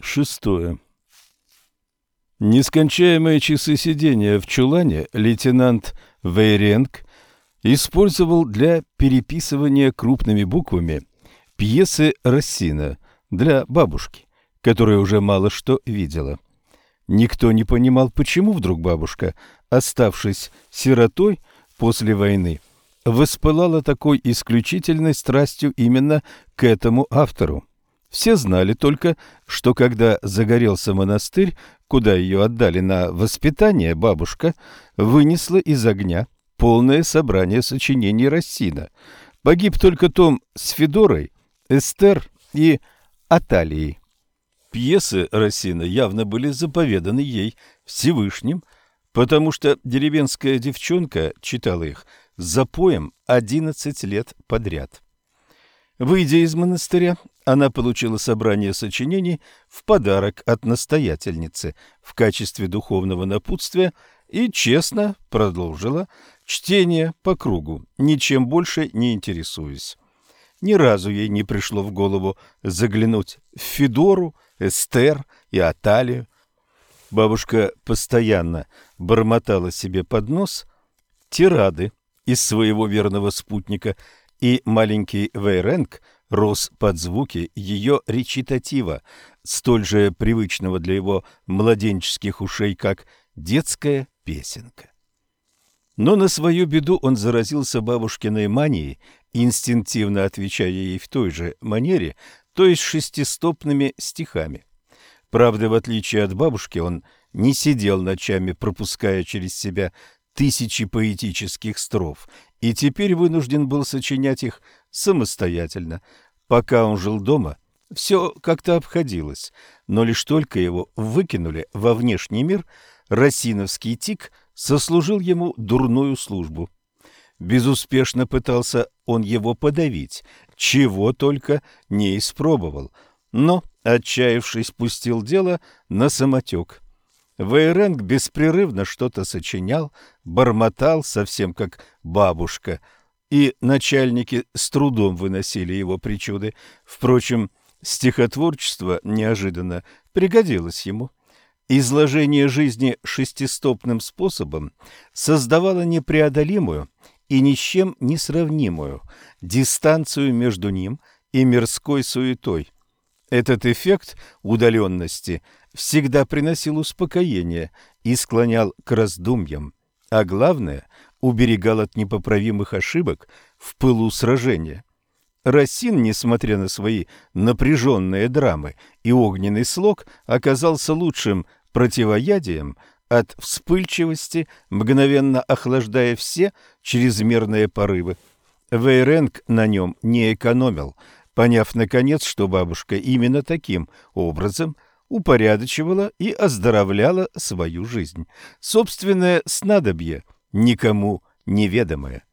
Шестое. Нескончаемые часы сидения в чулане лейтенант Вейренг использовал для переписывания крупными буквами пьесы Рассина для бабушки, которая уже мало что видела. Никто не понимал, почему вдруг бабушка, оставшись сиротой после войны, воспылала такой исключительной страстью именно к этому автору. Все знали только, что когда загорелся монастырь, куда ее отдали на воспитание, бабушка вынесла из огня полное собрание сочинений Рассина. Погиб только том с Федорой, Эстер и Аталией. Пьесы Рассина явно были заповеданы ей Всевышним, потому что деревенская девчонка читала их за поем одиннадцать лет подряд. Выйдя из монастыря, она получила собрание сочинений в подарок от настоятельницы в качестве духовного напутствия и честно продолжила чтение по кругу, ничем больше не интересуясь. Ни разу ей не пришло в голову заглянуть в Федору, Эстер и Аталию. Бабушка постоянно бормотала себе под нос тирады из своего верного спутника – и маленький Вейренг рос под звуки ее речитатива, столь же привычного для его младенческих ушей, как детская песенка. Но на свою беду он заразился бабушкиной манией, инстинктивно отвечая ей в той же манере, то есть шестистопными стихами. Правда, в отличие от бабушки, он не сидел ночами, пропуская через себя тысячи поэтических строф, и теперь вынужден был сочинять их самостоятельно. Пока он жил дома, все как-то обходилось, но лишь только его выкинули во внешний мир, Росиновский тик сослужил ему дурную службу. Безуспешно пытался он его подавить, чего только не испробовал, но, отчаявшись, пустил дело на самотек. Вейренг беспрерывно что-то сочинял, бормотал, совсем как бабушка, и начальники с трудом выносили его причуды. Впрочем, стихотворчество неожиданно пригодилось ему. Изложение жизни шестистопным способом создавало непреодолимую и ни с чем не сравнимую дистанцию между ним и мирской суетой. Этот эффект удаленности – всегда приносил успокоение и склонял к раздумьям, а главное, уберегал от непоправимых ошибок в пылу сражения. Рассин, несмотря на свои напряженные драмы и огненный слог, оказался лучшим противоядием от вспыльчивости, мгновенно охлаждая все чрезмерные порывы. Вейренг на нем не экономил, поняв, наконец, что бабушка именно таким образом – упорядочивала и оздоровляла свою жизнь. Собственное снадобье никому неведомое.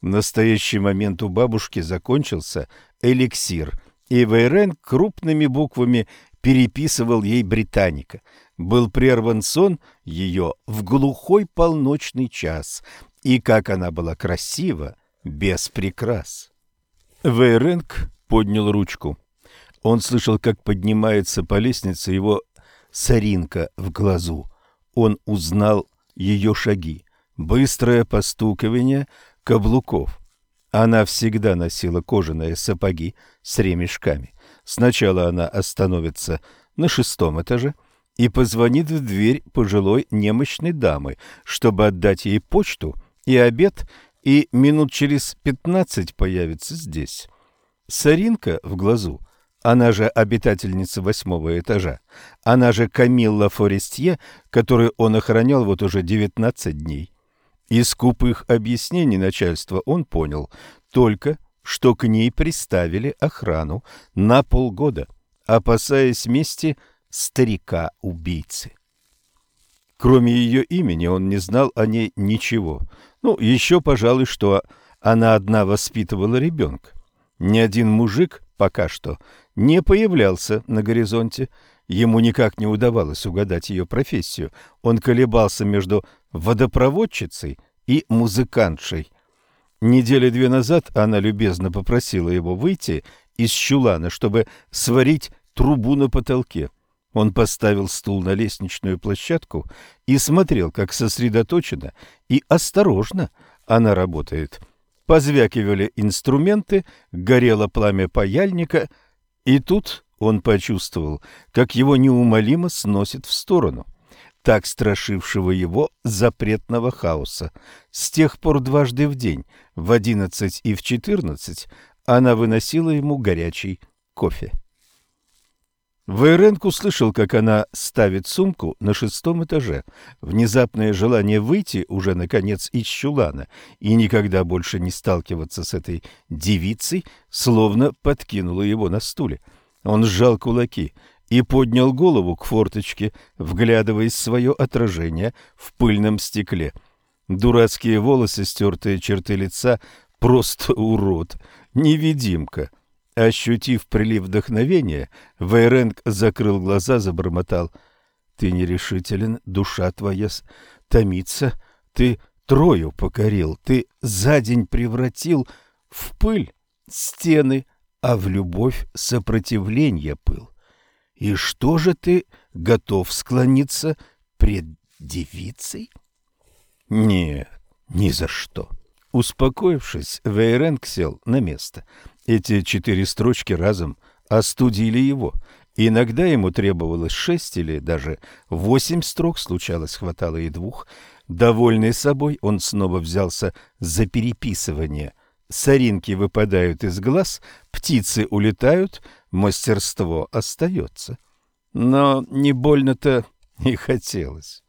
В настоящий момент у бабушки закончился эликсир, и Вейрен крупными буквами переписывал ей британика. Был прерван сон ее в глухой полночный час, и как она была красива, без прикрас. Вейренг поднял ручку. Он слышал, как поднимается по лестнице его соринка в глазу. Он узнал ее шаги, быстрое постукивание каблуков. Она всегда носила кожаные сапоги с ремешками. Сначала она остановится на шестом этаже и позвонит в дверь пожилой немощной дамы, чтобы отдать ей почту и обед, и минут через пятнадцать появится здесь. Соринка в глазу она же обитательница восьмого этажа, она же Камилла Форестье, которую он охранял вот уже девятнадцать дней. Из скупых объяснений начальства он понял только, что к ней приставили охрану на полгода, опасаясь мести старика-убийцы. Кроме ее имени он не знал о ней ничего. Ну, еще, пожалуй, что она одна воспитывала ребенка. Ни один мужик пока что не появлялся на горизонте. Ему никак не удавалось угадать ее профессию. Он колебался между водопроводчицей и музыкантшей. Недели две назад она любезно попросила его выйти из чулана, чтобы сварить трубу на потолке. Он поставил стул на лестничную площадку и смотрел, как сосредоточенно и осторожно она работает. Позвякивали инструменты, горело пламя паяльника, и тут он почувствовал, как его неумолимо сносит в сторону, так страшившего его запретного хаоса. С тех пор дважды в день, в одиннадцать и в четырнадцать, она выносила ему горячий кофе. Вейренк услышал, как она ставит сумку на шестом этаже. Внезапное желание выйти уже, наконец, из чулана и никогда больше не сталкиваться с этой девицей, словно подкинуло его на стуле. Он сжал кулаки и поднял голову к форточке, вглядываясь в свое отражение в пыльном стекле. Дурацкие волосы, стертые черты лица, просто урод, невидимка — Ощутив прилив вдохновения, Вейренг закрыл глаза, забормотал. «Ты нерешителен, душа твоя томится, ты трою покорил, ты за день превратил в пыль стены, а в любовь сопротивление пыл. И что же ты готов склониться пред девицей?» «Нет, ни за что». Успокоившись, Вейренг сел на место. Эти четыре строчки разом остудили его. Иногда ему требовалось шесть или даже восемь строк, случалось, хватало и двух. Довольный собой, он снова взялся за переписывание. Соринки выпадают из глаз, птицы улетают, мастерство остается. Но не больно-то и хотелось.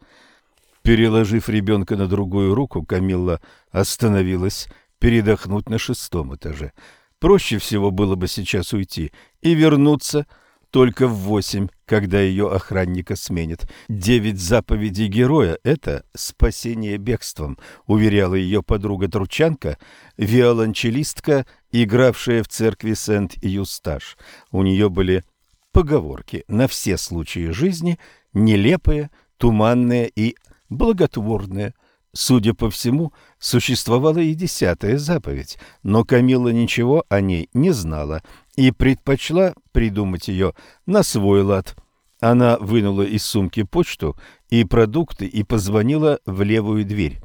Переложив ребенка на другую руку, Камилла остановилась передохнуть на шестом этаже. Проще всего было бы сейчас уйти и вернуться только в восемь, когда ее охранника сменят. Девять заповедей героя — это спасение бегством, уверяла ее подруга-тручанка, виолончелистка, игравшая в церкви Сент-Юсташ. У нее были поговорки на все случаи жизни, нелепые, туманные и благотворные – Судя по всему, существовала и десятая заповедь, но Камила ничего о ней не знала и предпочла придумать ее на свой лад. Она вынула из сумки почту и продукты и позвонила в левую дверь.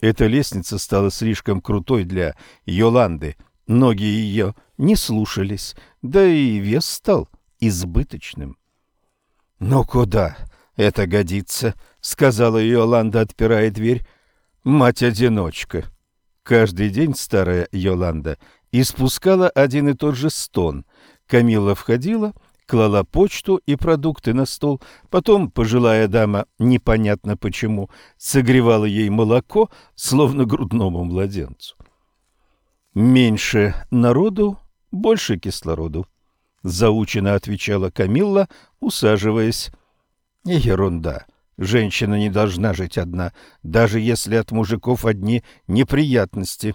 Эта лестница стала слишком крутой для Йоланды, ноги ее не слушались, да и вес стал избыточным. «Но куда это годится?» — сказала Йоланда, отпирая дверь мать-одиночка. Каждый день старая Йоланда испускала один и тот же стон. Камила входила, клала почту и продукты на стол, потом пожилая дама, непонятно почему, согревала ей молоко, словно грудному младенцу. «Меньше народу, больше кислороду», — заучено отвечала Камилла, усаживаясь. «Ерунда. Женщина не должна жить одна, даже если от мужиков одни неприятности.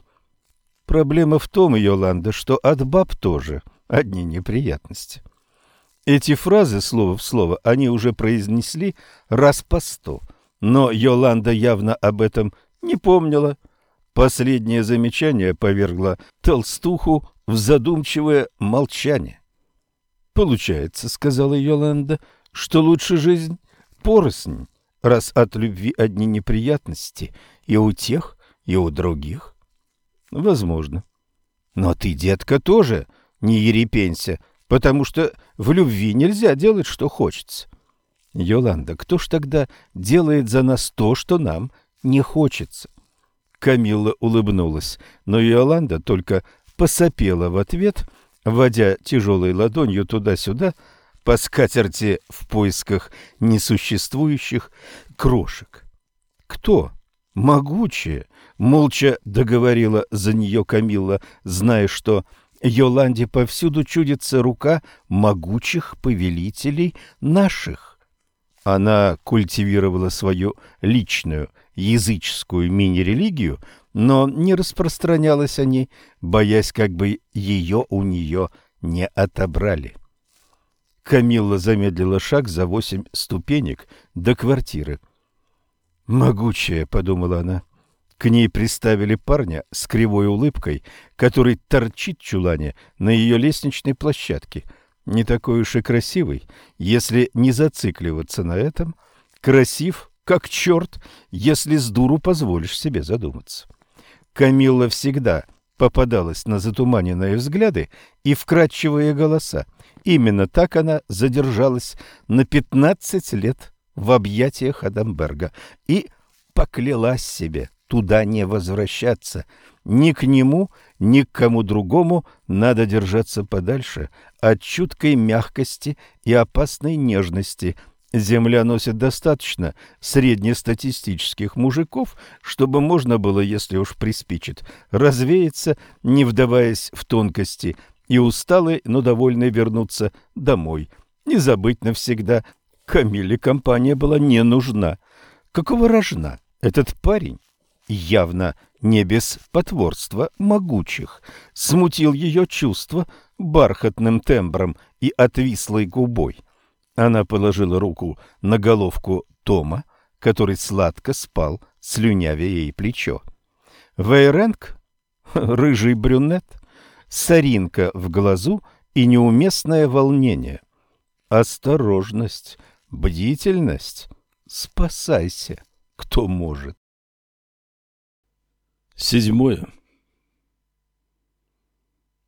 Проблема в том, Йоланда, что от баб тоже одни неприятности. Эти фразы, слово в слово, они уже произнесли раз по сто, но Йоланда явно об этом не помнила. Последнее замечание повергло толстуху в задумчивое молчание. «Получается, — сказала Йоланда, — что лучше жизнь порознь, раз от любви одни неприятности и у тех, и у других? Возможно. Но ты, детка, тоже не ерепенься, потому что в любви нельзя делать, что хочется. Йоланда, кто ж тогда делает за нас то, что нам не хочется? Камилла улыбнулась, но Йоланда только посопела в ответ, водя тяжелой ладонью туда-сюда, по скатерти в поисках несуществующих крошек. Кто? Могучая, молча договорила за нее Камилла, зная, что Йоланде повсюду чудится рука могучих повелителей наших. Она культивировала свою личную языческую мини-религию, но не распространялась о ней, боясь, как бы ее у нее не отобрали. Камилла замедлила шаг за восемь ступенек до квартиры. «Могучая», — подумала она. К ней приставили парня с кривой улыбкой, который торчит чулане на ее лестничной площадке. не такой уж и красивый, если не зацикливаться на этом, красив, как черт, если с дуру позволишь себе задуматься. Камилла всегда попадалась на затуманенные взгляды и вкрадчивые голоса. Именно так она задержалась на пятнадцать лет в объятиях Адамберга и поклялась себе туда не возвращаться. Ни к нему, ни к кому другому надо держаться подальше от чуткой мягкости и опасной нежности. Земля носит достаточно среднестатистических мужиков, чтобы можно было, если уж приспичит, развеяться, не вдаваясь в тонкости, и усталый, но довольный вернуться домой. Не забыть навсегда, Камиле компания была не нужна. Какого рожна этот парень явно не без потворства могучих, смутил ее чувство бархатным тембром и отвислой губой. Она положила руку на головку Тома, который сладко спал, слюнявя ей плечо. Вейренг, рыжий брюнет, соринка в глазу и неуместное волнение. Осторожность, бдительность, спасайся, кто может. Седьмое.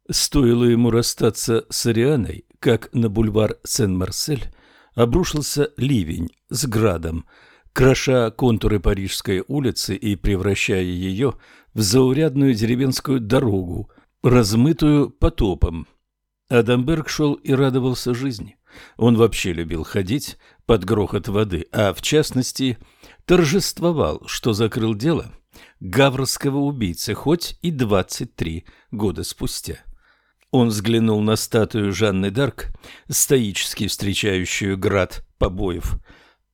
Стоило ему расстаться с Арианой, как на бульвар Сен-Марсель обрушился ливень с градом, кроша контуры Парижской улицы и превращая ее в заурядную деревенскую дорогу, размытую потопом. Адамберг шел и радовался жизни. Он вообще любил ходить под грохот воды, а в частности торжествовал, что закрыл дело – гаврского убийцы, хоть и 23 года спустя. Он взглянул на статую Жанны Дарк, стоически встречающую град побоев.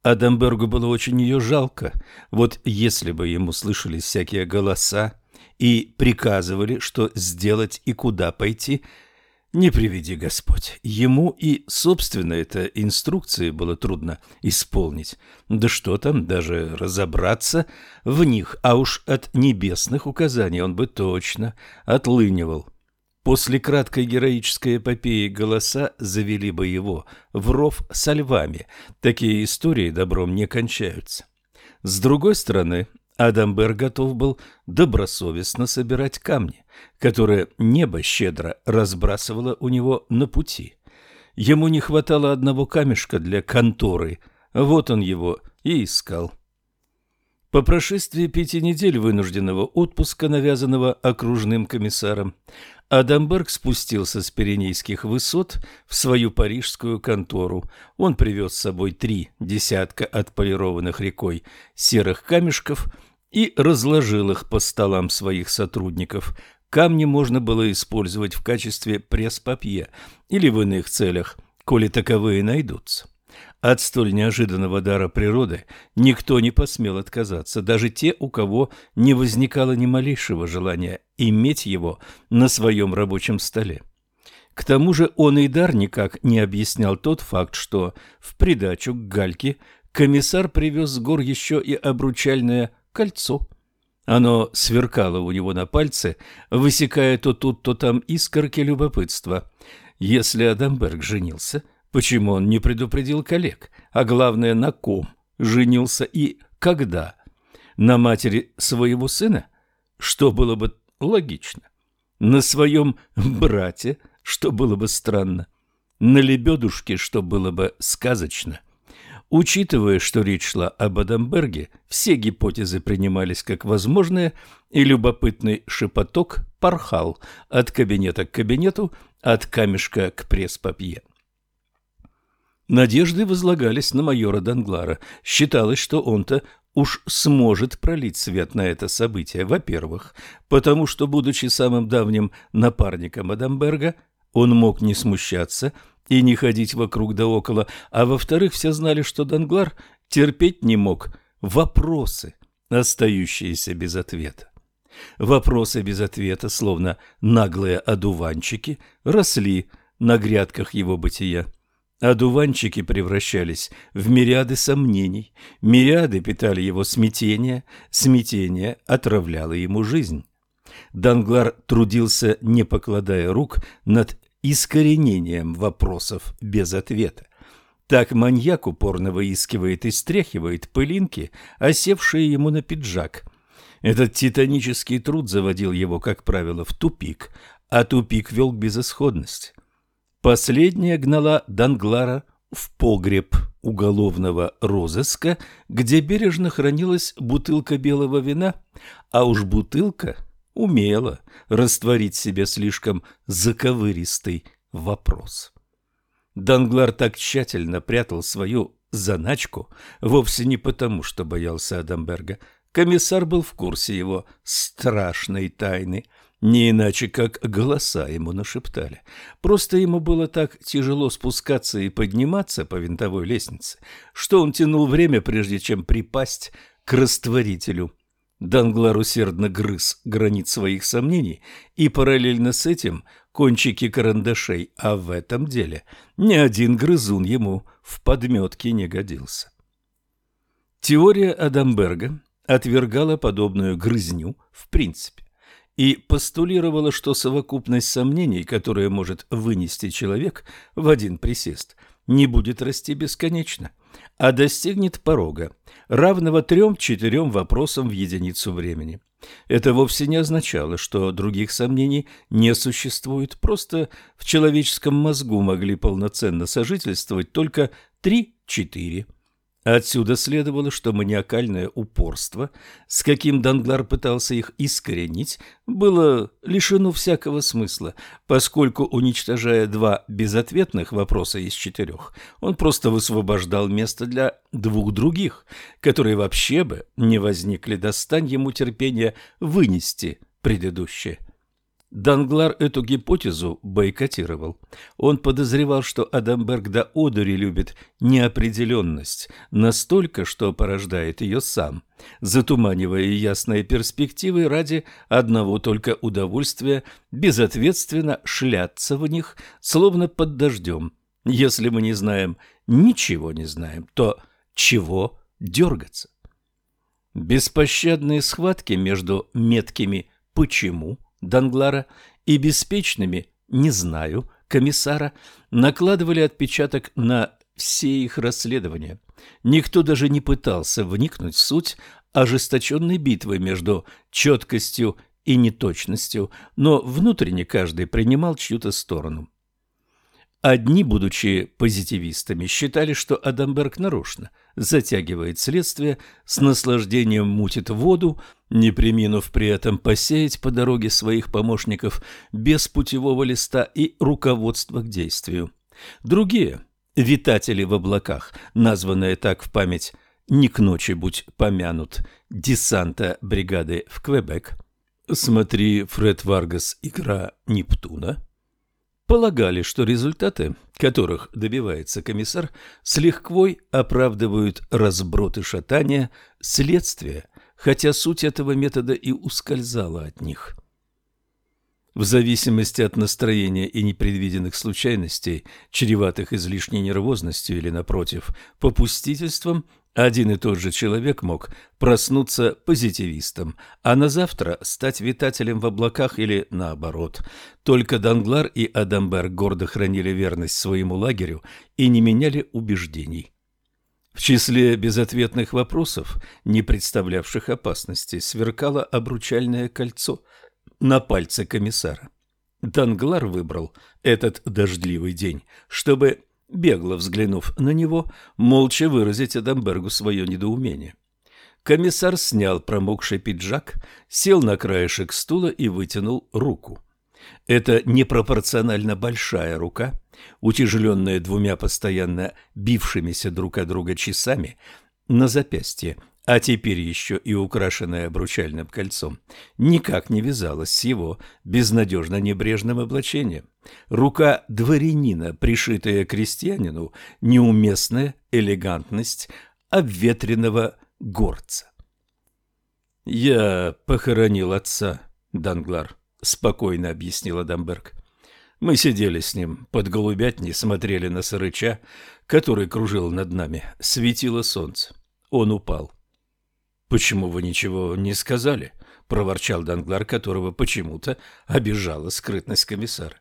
Адамбергу было очень ее жалко. Вот если бы ему слышались всякие голоса и приказывали, что сделать и куда пойти – не приведи Господь. Ему и, собственно, это инструкции было трудно исполнить. Да что там, даже разобраться в них, а уж от небесных указаний он бы точно отлынивал. После краткой героической эпопеи голоса завели бы его в ров со львами. Такие истории добром не кончаются. С другой стороны, Адамбер готов был добросовестно собирать камни, которые небо щедро разбрасывало у него на пути. Ему не хватало одного камешка для конторы, вот он его и искал. По прошествии пяти недель вынужденного отпуска, навязанного окружным комиссаром, Адамберг спустился с Пиренейских высот в свою парижскую контору. Он привез с собой три десятка отполированных рекой серых камешков и разложил их по столам своих сотрудников. Камни можно было использовать в качестве пресс-папье или в иных целях, коли таковые найдутся. От столь неожиданного дара природы никто не посмел отказаться, даже те, у кого не возникало ни малейшего желания иметь его на своем рабочем столе. К тому же он и дар никак не объяснял тот факт, что в придачу к гальке комиссар привез с гор еще и обручальное кольцо. Оно сверкало у него на пальце, высекая то тут, то там искорки любопытства. Если Адамберг женился – Почему он не предупредил коллег? А главное, на ком женился и когда? На матери своего сына? Что было бы логично. На своем брате? Что было бы странно. На лебедушке? Что было бы сказочно. Учитывая, что речь шла об Адамберге, все гипотезы принимались как возможные, и любопытный шепоток порхал от кабинета к кабинету, от камешка к пресс-папье. Надежды возлагались на майора Данглара. Считалось, что он-то уж сможет пролить свет на это событие. Во-первых, потому что, будучи самым давним напарником Адамберга, он мог не смущаться и не ходить вокруг да около, а во-вторых, все знали, что Данглар терпеть не мог вопросы, остающиеся без ответа. Вопросы без ответа, словно наглые одуванчики, росли на грядках его бытия. Одуванчики превращались в мириады сомнений, мириады питали его смятение, смятение отравляло ему жизнь. Данглар трудился, не покладая рук, над искоренением вопросов без ответа. Так маньяк упорно выискивает и стряхивает пылинки, осевшие ему на пиджак. Этот титанический труд заводил его, как правило, в тупик, а тупик вел к безысходности. Последняя гнала Данглара в погреб уголовного розыска, где бережно хранилась бутылка белого вина, а уж бутылка умела растворить себе слишком заковыристый вопрос. Данглар так тщательно прятал свою заначку вовсе не потому, что боялся Адамберга. Комиссар был в курсе его страшной тайны, не иначе как голоса ему нашептали. Просто ему было так тяжело спускаться и подниматься по винтовой лестнице, что он тянул время, прежде чем припасть к растворителю. Данглар усердно грыз гранит своих сомнений, и параллельно с этим кончики карандашей, а в этом деле ни один грызун ему в подметке не годился. Теория Адамберга отвергала подобную грызню в принципе и постулировала, что совокупность сомнений, которые может вынести человек в один присест, не будет расти бесконечно, а достигнет порога, равного трем-четырем вопросам в единицу времени – это вовсе не означало, что других сомнений не существует, просто в человеческом мозгу могли полноценно сожительствовать только три-четыре. Отсюда следовало, что маниакальное упорство, с каким Данглар пытался их искоренить, было лишено всякого смысла, поскольку, уничтожая два безответных вопроса из четырех, он просто высвобождал место для двух других, которые вообще бы не возникли, достань ему терпения вынести предыдущее. Данглар эту гипотезу бойкотировал. Он подозревал, что Адамберг до одури любит неопределенность настолько, что порождает ее сам, затуманивая ясные перспективы ради одного только удовольствия безответственно шляться в них, словно под дождем. Если мы не знаем, ничего не знаем, то чего дергаться? Беспощадные схватки между меткими «почему» Данглара и беспечными «не знаю» комиссара накладывали отпечаток на все их расследования. Никто даже не пытался вникнуть в суть ожесточенной битвы между четкостью и неточностью, но внутренне каждый принимал чью-то сторону. Одни, будучи позитивистами, считали, что Адамберг нарочно затягивает следствие, с наслаждением мутит воду, не приминув при этом посеять по дороге своих помощников без путевого листа и руководства к действию. Другие, витатели в облаках, названные так в память «не к ночи будь помянут» десанта бригады в Квебек, смотри Фред Варгас «Игра Нептуна», полагали, что результаты, которых добивается комиссар, с лихвой оправдывают разброд и шатание следствия, хотя суть этого метода и ускользала от них. В зависимости от настроения и непредвиденных случайностей, чреватых излишней нервозностью или, напротив, попустительством, один и тот же человек мог проснуться позитивистом, а на завтра стать витателем в облаках или наоборот. Только Данглар и Адамберг гордо хранили верность своему лагерю и не меняли убеждений. В числе безответных вопросов, не представлявших опасности, сверкало обручальное кольцо на пальце комиссара. Данглар выбрал этот дождливый день, чтобы бегло взглянув на него, молча выразить Адамбергу свое недоумение. Комиссар снял промокший пиджак, сел на краешек стула и вытянул руку. Это непропорционально большая рука, утяжеленная двумя постоянно бившимися друг от друга часами, на запястье а теперь еще и украшенная обручальным кольцом, никак не вязалась с его безнадежно небрежным облачением. Рука дворянина, пришитая крестьянину, неуместная элегантность обветренного горца. «Я похоронил отца, Данглар», — спокойно объяснил Адамберг. «Мы сидели с ним под голубятней, смотрели на сырыча, который кружил над нами. Светило солнце. Он упал. «Почему вы ничего не сказали?» – проворчал Данглар, которого почему-то обижала скрытность комиссара.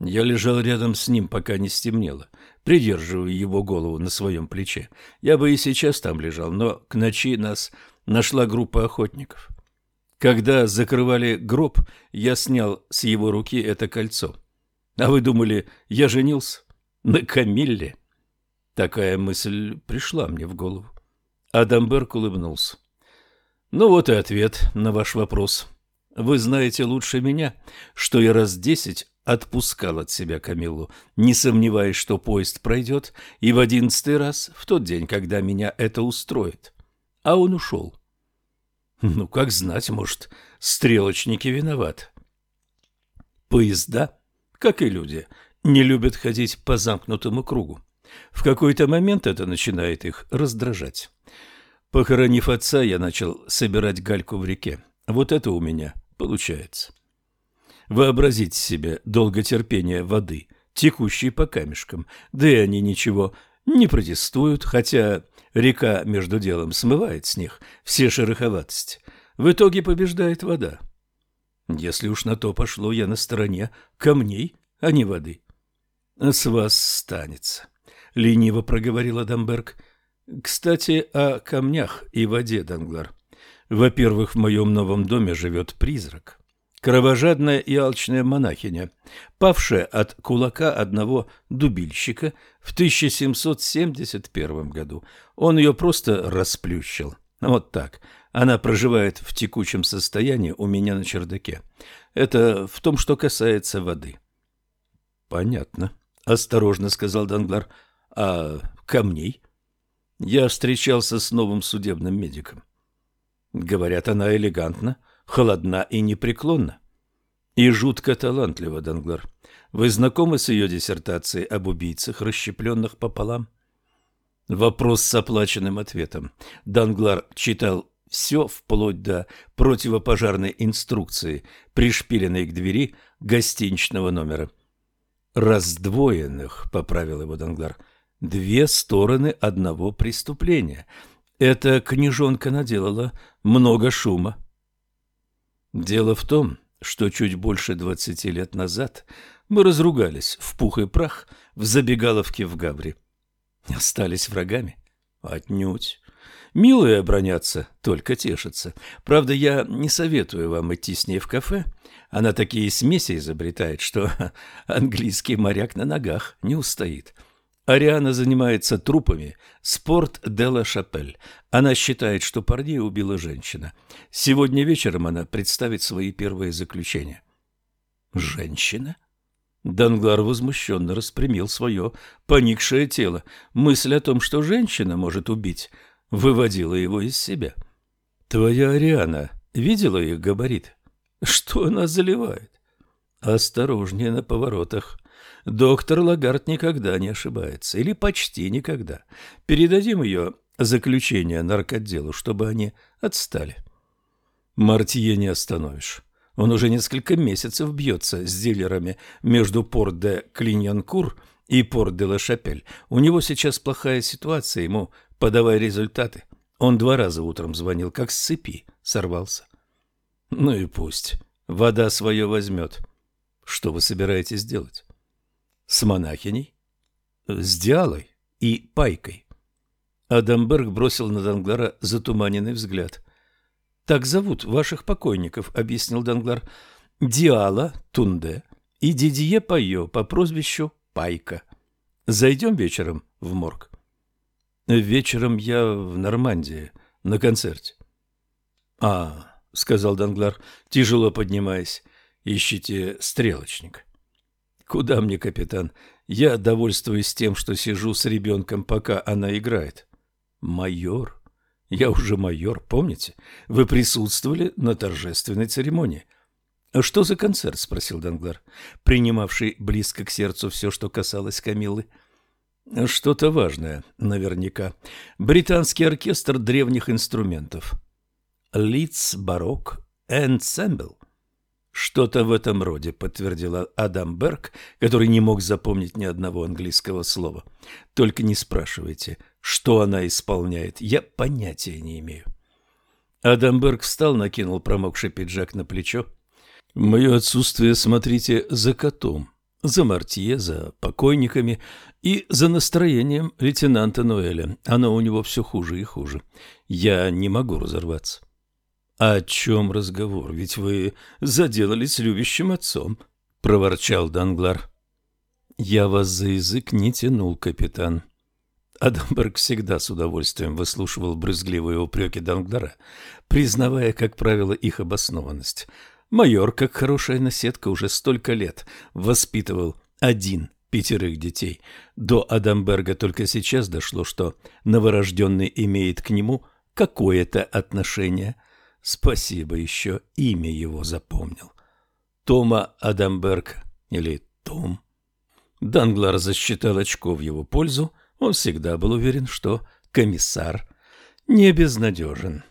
Я лежал рядом с ним, пока не стемнело, придерживая его голову на своем плече. Я бы и сейчас там лежал, но к ночи нас нашла группа охотников. Когда закрывали гроб, я снял с его руки это кольцо. А вы думали, я женился? На Камилле? Такая мысль пришла мне в голову. Адамберг улыбнулся. Ну вот и ответ на ваш вопрос. Вы знаете лучше меня, что я раз десять отпускал от себя Камиллу, не сомневаясь, что поезд пройдет, и в одиннадцатый раз, в тот день, когда меня это устроит. А он ушел. Ну, как знать, может, стрелочники виноваты. Поезда, как и люди, не любят ходить по замкнутому кругу. В какой-то момент это начинает их раздражать. Похоронив отца, я начал собирать гальку в реке. Вот это у меня получается. Вообразить себе долготерпение воды, текущей по камешкам, да и они ничего не протестуют, хотя река между делом смывает с них все шероховатости. В итоге побеждает вода. Если уж на то пошло, я на стороне камней, а не воды. — С вас станется, — лениво проговорила Дамберг. — Кстати, о камнях и воде, Данглар. Во-первых, в моем новом доме живет призрак. Кровожадная и алчная монахиня, павшая от кулака одного дубильщика в 1771 году. Он ее просто расплющил. Вот так. Она проживает в текучем состоянии у меня на чердаке. Это в том, что касается воды. — Понятно, — осторожно сказал Данглар. — А камней? Я встречался с новым судебным медиком. Говорят, она элегантна, холодна и непреклонна. И жутко талантлива, Данглар. Вы знакомы с ее диссертацией об убийцах, расщепленных пополам? Вопрос с оплаченным ответом. Данглар читал все вплоть до противопожарной инструкции, пришпиленной к двери гостиничного номера. «Раздвоенных», — поправил его Данглар, — «две стороны одного преступления. Эта книжонка наделала много шума». Дело в том, что чуть больше двадцати лет назад мы разругались в пух и прах в забегаловке в Габре. Остались врагами? Отнюдь. Милые обронятся, только тешатся. Правда, я не советую вам идти с ней в кафе. Она такие смеси изобретает, что английский моряк на ногах не устоит. Ариана занимается трупами «Спорт де ла Шапель». Она считает, что парней убила женщина. Сегодня вечером она представит свои первые заключения. «Женщина?» Данглар возмущенно распрямил свое поникшее тело. Мысль о том, что женщина может убить, выводила его из себя. «Твоя Ариана видела их габарит? Что она заливает?» «Осторожнее на поворотах. Доктор Лагард никогда не ошибается. Или почти никогда. Передадим ее заключение наркотделу, чтобы они отстали». «Мартье не остановишь». Он уже несколько месяцев бьется с дилерами между Порт-де-Клиньянкур и Порт-де-Ла-Шапель. У него сейчас плохая ситуация, ему подавай результаты. Он два раза утром звонил, как с цепи, сорвался. Ну и пусть. Вода свое возьмет. Что вы собираетесь делать? С монахиней? С Диалой и Пайкой. Адамберг бросил на Данглара затуманенный взгляд. Так зовут ваших покойников, объяснил Данглар. Диала Тунде и Дидье Пайо по прозвищу Пайка. Зайдем вечером в морг. Вечером я в Нормандии на концерте. А, сказал Данглар, тяжело поднимаясь. Ищите стрелочника. Куда мне, капитан? Я довольствуюсь тем, что сижу с ребенком, пока она играет. Майор, я уже майор, помните? Вы присутствовали на торжественной церемонии. «А что за концерт? спросил Данглар, принимавший близко к сердцу все, что касалось Камиллы. Что-то важное, наверняка. Британский оркестр древних инструментов. Лиц барок энсембл. Что-то в этом роде, подтвердила Адам Берг, который не мог запомнить ни одного английского слова. Только не спрашивайте, что она исполняет, я понятия не имею. Адамберг встал, накинул промокший пиджак на плечо. «Мое отсутствие смотрите за котом. за Мартье, за покойниками и за настроением лейтенанта Ноэля. Оно у него все хуже и хуже. Я не могу разорваться. «О чем разговор? Ведь вы заделались любящим отцом», — проворчал Данглар. «Я вас за язык не тянул, капитан». Адамберг всегда с удовольствием выслушивал брызгливые упреки Данглара, признавая, как правило, их обоснованность. Майор, как хорошая наседка, уже столько лет воспитывал один пятерых детей. До Адамберга только сейчас дошло, что новорожденный имеет к нему какое-то отношение. Спасибо еще, имя его запомнил. Тома Адамберг или Том. Данглар засчитал очко в его пользу. Он всегда был уверен, что комиссар не безнадежен.